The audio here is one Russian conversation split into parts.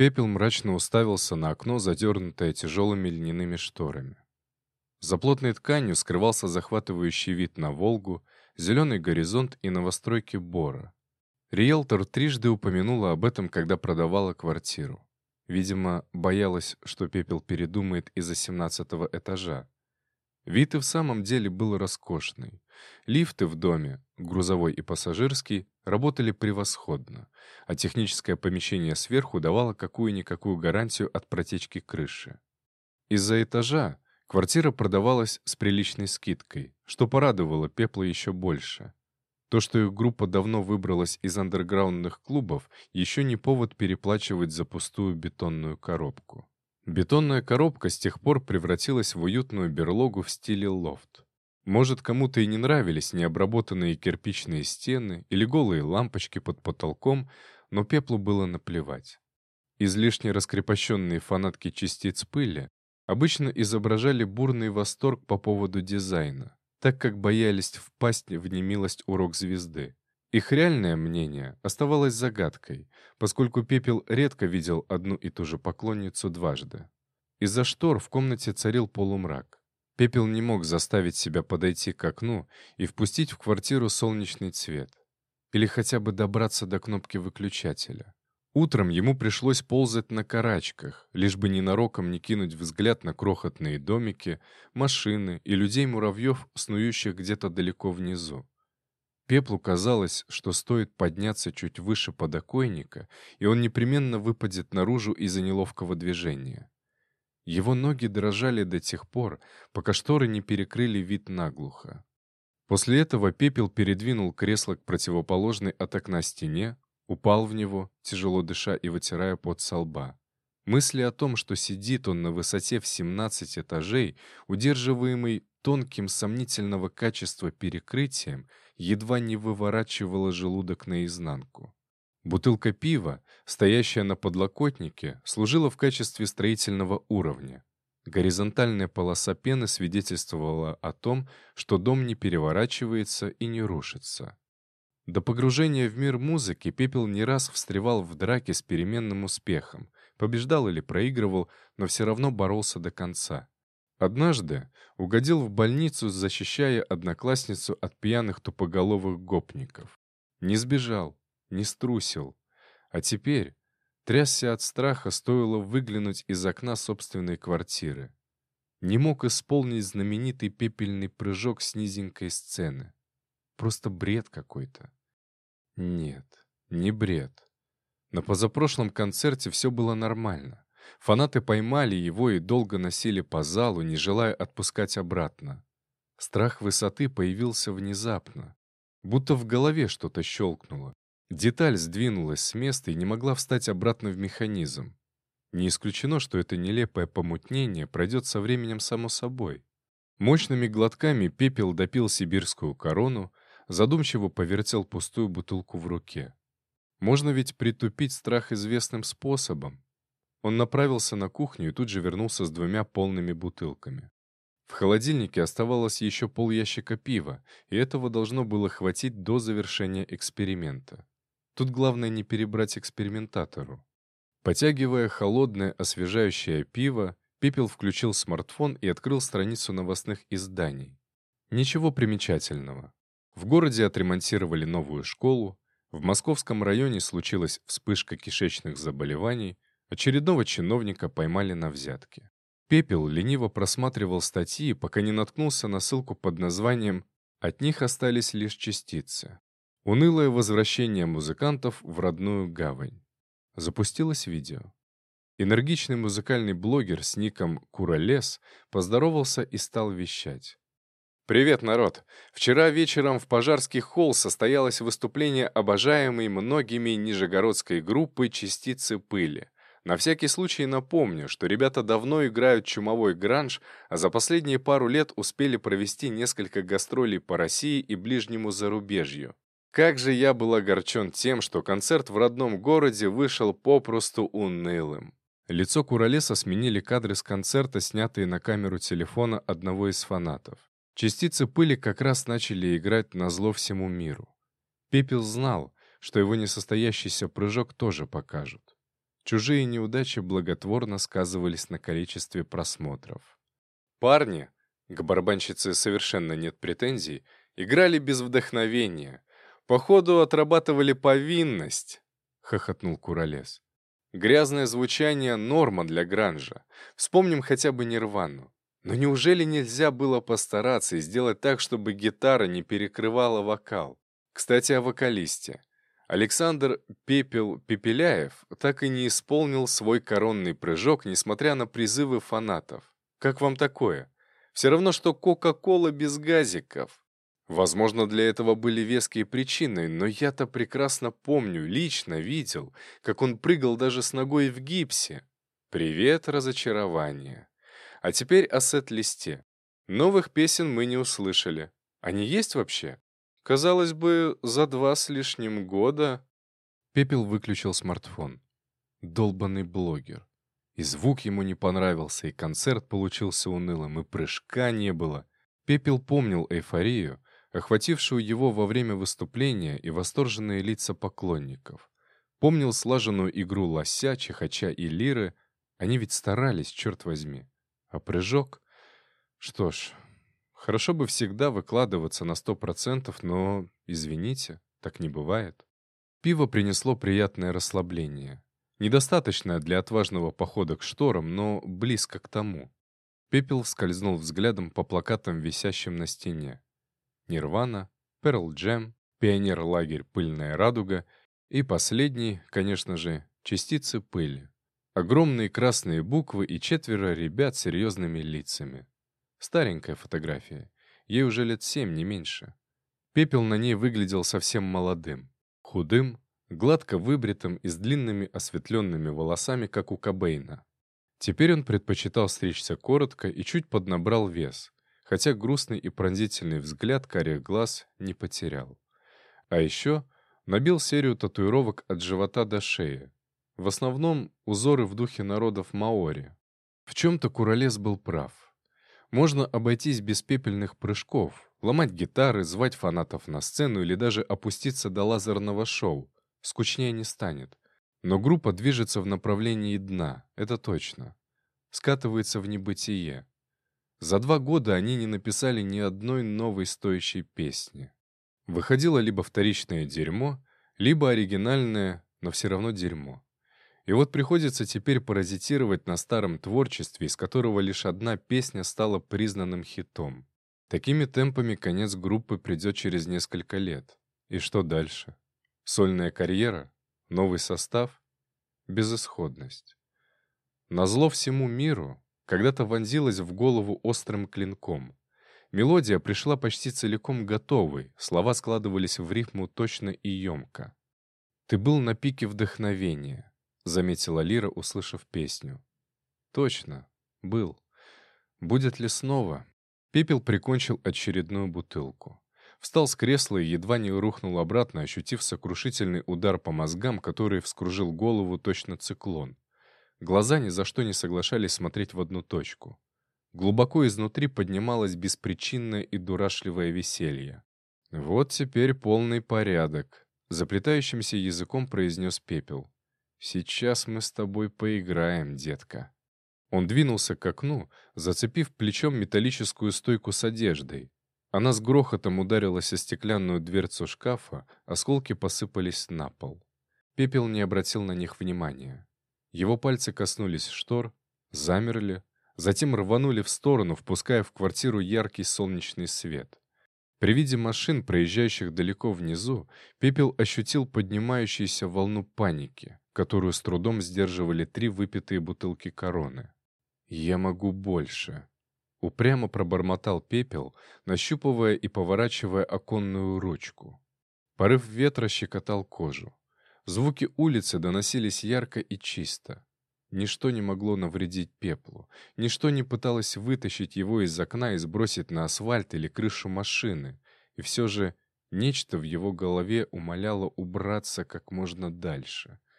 Пепел мрачно уставился на окно, задернутое тяжелыми льняными шторами. За плотной тканью скрывался захватывающий вид на Волгу, зеленый горизонт и новостройки Бора. Риэлтор трижды упомянула об этом, когда продавала квартиру. Видимо, боялась, что Пепел передумает из-за семнадцатого этажа. Вид и в самом деле был роскошный. Лифты в доме, грузовой и пассажирский, работали превосходно, а техническое помещение сверху давало какую-никакую гарантию от протечки крыши. Из-за этажа квартира продавалась с приличной скидкой, что порадовало Пепла еще больше. То, что их группа давно выбралась из андерграундных клубов, еще не повод переплачивать за пустую бетонную коробку. Бетонная коробка с тех пор превратилась в уютную берлогу в стиле лофт. Может, кому-то и не нравились необработанные кирпичные стены или голые лампочки под потолком, но пеплу было наплевать. Излишне раскрепощенные фанатки частиц пыли обычно изображали бурный восторг по поводу дизайна, так как боялись впасть в немилость урок звезды. Их реальное мнение оставалось загадкой, поскольку Пепел редко видел одну и ту же поклонницу дважды. Из-за штор в комнате царил полумрак. Пепел не мог заставить себя подойти к окну и впустить в квартиру солнечный цвет. Или хотя бы добраться до кнопки выключателя. Утром ему пришлось ползать на карачках, лишь бы ненароком не кинуть взгляд на крохотные домики, машины и людей-муравьев, снующих где-то далеко внизу. Пеплу казалось, что стоит подняться чуть выше подоконника, и он непременно выпадет наружу из-за неловкого движения. Его ноги дрожали до тех пор, пока шторы не перекрыли вид наглухо. После этого Пепел передвинул кресло к противоположной от окна стене, Упал в него, тяжело дыша и вытирая пот со лба. Мысли о том, что сидит он на высоте в 17 этажей, удерживаемый тонким сомнительного качества перекрытием, едва не выворачивала желудок наизнанку. Бутылка пива, стоящая на подлокотнике, служила в качестве строительного уровня. Горизонтальная полоса пены свидетельствовала о том, что дом не переворачивается и не рушится. До погружения в мир музыки Пепел не раз встревал в драке с переменным успехом, побеждал или проигрывал, но все равно боролся до конца. Однажды угодил в больницу, защищая одноклассницу от пьяных тупоголовых гопников. Не сбежал, не струсил. А теперь трясся от страха, стоило выглянуть из окна собственной квартиры. Не мог исполнить знаменитый пепельный прыжок с низенькой сцены. Просто бред какой-то. Нет, не бред. На позапрошлом концерте все было нормально. Фанаты поймали его и долго носили по залу, не желая отпускать обратно. Страх высоты появился внезапно. Будто в голове что-то щелкнуло. Деталь сдвинулась с места и не могла встать обратно в механизм. Не исключено, что это нелепое помутнение пройдет со временем само собой. Мощными глотками пепел допил сибирскую корону, задумчиво повертел пустую бутылку в руке. Можно ведь притупить страх известным способом. Он направился на кухню и тут же вернулся с двумя полными бутылками. В холодильнике оставалось еще полящика пива, и этого должно было хватить до завершения эксперимента. Тут главное не перебрать экспериментатору. Потягивая холодное освежающее пиво, Пепел включил смартфон и открыл страницу новостных изданий. Ничего примечательного. В городе отремонтировали новую школу, в московском районе случилась вспышка кишечных заболеваний, очередного чиновника поймали на взятке. Пепел лениво просматривал статьи, пока не наткнулся на ссылку под названием «От них остались лишь частицы». Унылое возвращение музыкантов в родную гавань. Запустилось видео. Энергичный музыкальный блогер с ником Куралес поздоровался и стал вещать. «Привет, народ! Вчера вечером в Пожарский холл состоялось выступление обожаемой многими нижегородской группы «Частицы пыли». На всякий случай напомню, что ребята давно играют чумовой гранж, а за последние пару лет успели провести несколько гастролей по России и ближнему зарубежью. Как же я был огорчен тем, что концерт в родном городе вышел попросту унылым. Лицо Куролеса сменили кадры с концерта, снятые на камеру телефона одного из фанатов. Частицы пыли как раз начали играть на зло всему миру. Пепел знал, что его несостоящийся прыжок тоже покажут. Чужие неудачи благотворно сказывались на количестве просмотров. Парни, к барабанщице совершенно нет претензий, играли без вдохновения. Походу, отрабатывали повинность, — хохотнул Куролес. Грязное звучание — норма для гранжа. Вспомним хотя бы Нирвану. Но неужели нельзя было постараться и сделать так, чтобы гитара не перекрывала вокал? Кстати, о вокалисте. Александр Пепел Пепеляев так и не исполнил свой коронный прыжок, несмотря на призывы фанатов. Как вам такое? Все равно, что Кока-Кола без газиков. Возможно, для этого были веские причины, но я-то прекрасно помню, лично видел, как он прыгал даже с ногой в гипсе. Привет, разочарование. А теперь о сет-листе. Новых песен мы не услышали. Они есть вообще? Казалось бы, за два с лишним года... Пепел выключил смартфон. Долбанный блогер. И звук ему не понравился, и концерт получился унылым, и прыжка не было. Пепел помнил эйфорию, охватившую его во время выступления и восторженные лица поклонников. Помнил слаженную игру лося, чихача и лиры. Они ведь старались, черт возьми. А прыжок? Что ж, Хорошо бы всегда выкладываться на сто процентов, но, извините, так не бывает. Пиво принесло приятное расслабление. Недостаточное для отважного похода к шторам, но близко к тому. Пепел скользнул взглядом по плакатам, висящим на стене. Нирвана, Перл Джем, Пионер-лагерь «Пыльная радуга» и последний, конечно же, частицы пыли. Огромные красные буквы и четверо ребят с серьезными лицами. Старенькая фотография. Ей уже лет семь, не меньше. Пепел на ней выглядел совсем молодым. Худым, гладко выбритым и с длинными осветленными волосами, как у Кобейна. Теперь он предпочитал стричься коротко и чуть поднабрал вес, хотя грустный и пронзительный взгляд карих глаз не потерял. А еще набил серию татуировок от живота до шеи. В основном узоры в духе народов Маори. В чем-то Куролес был прав. Можно обойтись без пепельных прыжков, ломать гитары, звать фанатов на сцену или даже опуститься до лазерного шоу. Скучнее не станет. Но группа движется в направлении дна, это точно. Скатывается в небытие. За два года они не написали ни одной новой стоящей песни. Выходило либо вторичное дерьмо, либо оригинальное, но все равно дерьмо. И вот приходится теперь паразитировать на старом творчестве, из которого лишь одна песня стала признанным хитом. Такими темпами конец группы придет через несколько лет. И что дальше? Сольная карьера? Новый состав? Безысходность. Назло всему миру когда-то вонзилась в голову острым клинком. Мелодия пришла почти целиком готовой, слова складывались в рифму точно и емко. Ты был на пике вдохновения, — заметила Лира, услышав песню. «Точно. Был. Будет ли снова?» Пепел прикончил очередную бутылку. Встал с кресла и едва не рухнул обратно, ощутив сокрушительный удар по мозгам, который вскружил голову точно циклон. Глаза ни за что не соглашались смотреть в одну точку. Глубоко изнутри поднималось беспричинное и дурашливое веселье. «Вот теперь полный порядок», — заплетающимся языком произнес Пепел. «Сейчас мы с тобой поиграем, детка». Он двинулся к окну, зацепив плечом металлическую стойку с одеждой. Она с грохотом ударилась о стеклянную дверцу шкафа, осколки посыпались на пол. Пепел не обратил на них внимания. Его пальцы коснулись штор, замерли, затем рванули в сторону, впуская в квартиру яркий солнечный свет. При виде машин, проезжающих далеко внизу, Пепел ощутил поднимающуюся волну паники которую с трудом сдерживали три выпитые бутылки короны. «Я могу больше», — упрямо пробормотал пепел, нащупывая и поворачивая оконную ручку. Порыв ветра щекотал кожу. Звуки улицы доносились ярко и чисто. Ничто не могло навредить пеплу, ничто не пыталось вытащить его из окна и сбросить на асфальт или крышу машины, и все же нечто в его голове умоляло убраться как можно дальше —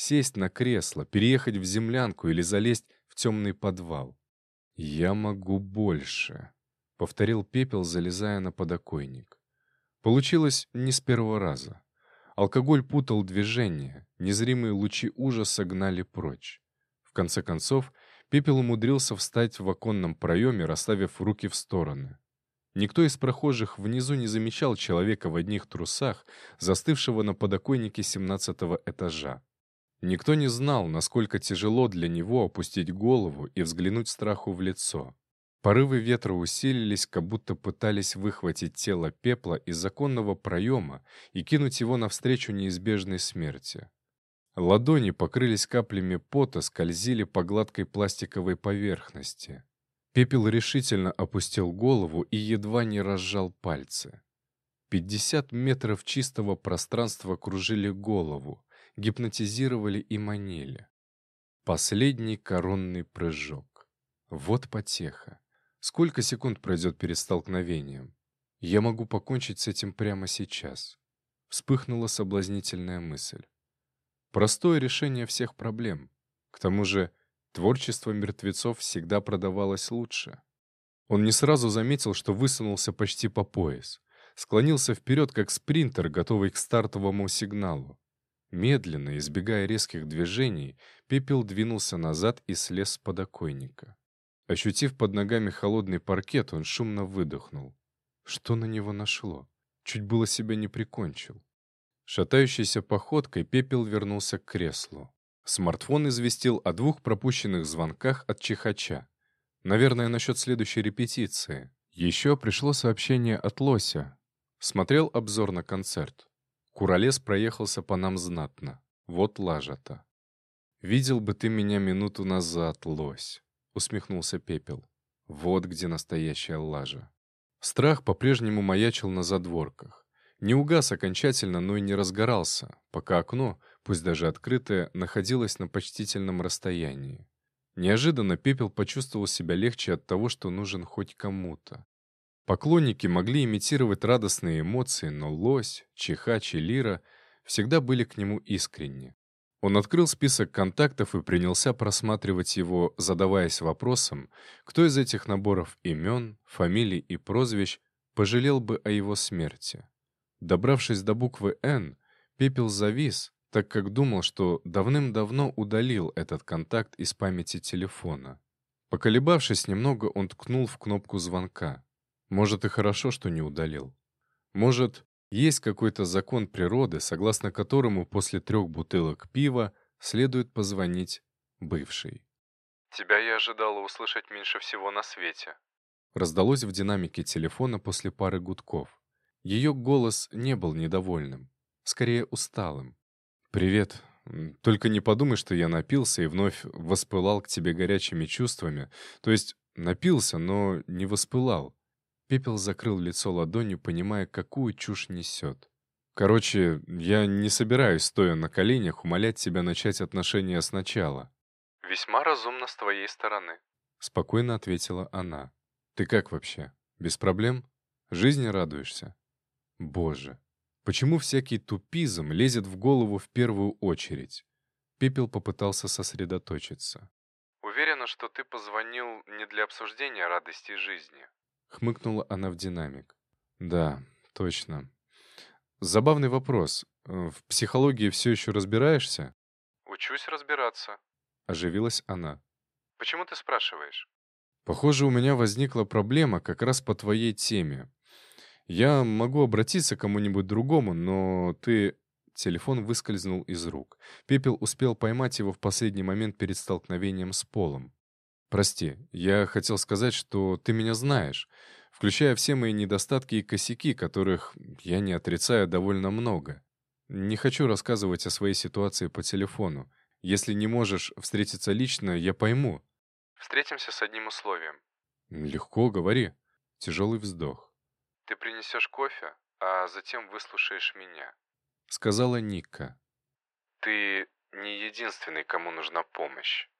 сесть на кресло, переехать в землянку или залезть в темный подвал. «Я могу больше», — повторил Пепел, залезая на подоконник. Получилось не с первого раза. Алкоголь путал движение, незримые лучи ужаса гнали прочь. В конце концов, Пепел умудрился встать в оконном проеме, расставив руки в стороны. Никто из прохожих внизу не замечал человека в одних трусах, застывшего на подоконнике семнадцатого этажа. Никто не знал, насколько тяжело для него опустить голову и взглянуть страху в лицо. Порывы ветра усилились, как будто пытались выхватить тело пепла из законного проема и кинуть его навстречу неизбежной смерти. Ладони покрылись каплями пота, скользили по гладкой пластиковой поверхности. Пепел решительно опустил голову и едва не разжал пальцы. Пятьдесят метров чистого пространства кружили голову, гипнотизировали и манили. Последний коронный прыжок. Вот потеха. Сколько секунд пройдет перед столкновением? Я могу покончить с этим прямо сейчас. Вспыхнула соблазнительная мысль. Простое решение всех проблем. К тому же Творчество мертвецов всегда продавалось лучше. Он не сразу заметил, что высунулся почти по пояс. Склонился вперед, как спринтер, готовый к стартовому сигналу. Медленно, избегая резких движений, пепел двинулся назад и слез с подоконника. Ощутив под ногами холодный паркет, он шумно выдохнул. Что на него нашло? Чуть было себя не прикончил. Шатающейся походкой пепел вернулся к креслу. Смартфон известил о двух пропущенных звонках от Чихача. Наверное, насчет следующей репетиции. Еще пришло сообщение от Лося. Смотрел обзор на концерт. Куролес проехался по нам знатно. Вот лажа-то. «Видел бы ты меня минуту назад, лось», — усмехнулся Пепел. «Вот где настоящая лажа». Страх по-прежнему маячил на задворках. Не угас окончательно, но и не разгорался, пока окно, пусть даже открытое, находилось на почтительном расстоянии. Неожиданно Пепел почувствовал себя легче от того, что нужен хоть кому-то. Поклонники могли имитировать радостные эмоции, но Лось, Чихач и Лира всегда были к нему искренни. Он открыл список контактов и принялся просматривать его, задаваясь вопросом, кто из этих наборов имен, фамилий и прозвищ пожалел бы о его смерти. Добравшись до буквы «Н», Пепел завис, так как думал, что давным-давно удалил этот контакт из памяти телефона. Поколебавшись немного, он ткнул в кнопку звонка. Может, и хорошо, что не удалил. Может, есть какой-то закон природы, согласно которому после трех бутылок пива следует позвонить бывшей. «Тебя я ожидала услышать меньше всего на свете», раздалось в динамике телефона после пары гудков. Ее голос не был недовольным, скорее усталым. «Привет. Только не подумай, что я напился и вновь воспылал к тебе горячими чувствами. То есть напился, но не воспылал». Пепел закрыл лицо ладонью, понимая, какую чушь несет. «Короче, я не собираюсь, стоя на коленях, умолять тебя начать отношения сначала». «Весьма разумно с твоей стороны», — спокойно ответила она. «Ты как вообще? Без проблем? Жизни радуешься?» Боже, почему всякий тупизм лезет в голову в первую очередь? Пепел попытался сосредоточиться. «Уверена, что ты позвонил не для обсуждения радости жизни», — хмыкнула она в динамик. «Да, точно. Забавный вопрос. В психологии все еще разбираешься?» «Учусь разбираться», — оживилась она. «Почему ты спрашиваешь?» «Похоже, у меня возникла проблема как раз по твоей теме. Я могу обратиться к кому-нибудь другому, но ты...» Телефон выскользнул из рук. Пепел успел поймать его в последний момент перед столкновением с полом. «Прости, я хотел сказать, что ты меня знаешь, включая все мои недостатки и косяки, которых я не отрицаю довольно много. Не хочу рассказывать о своей ситуации по телефону. Если не можешь встретиться лично, я пойму». «Встретимся с одним условием». «Легко, говори». Тяжелый вздох. Ты принесешь кофе, а затем выслушаешь меня», — сказала Ника. «Ты не единственный, кому нужна помощь».